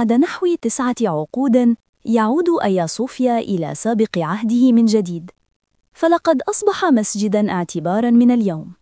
بعد نحو تسعة عقود يعود أيا صوفيا إلى سابق عهده من جديد. فلقد أصبح مسجدا اعتبارا من اليوم.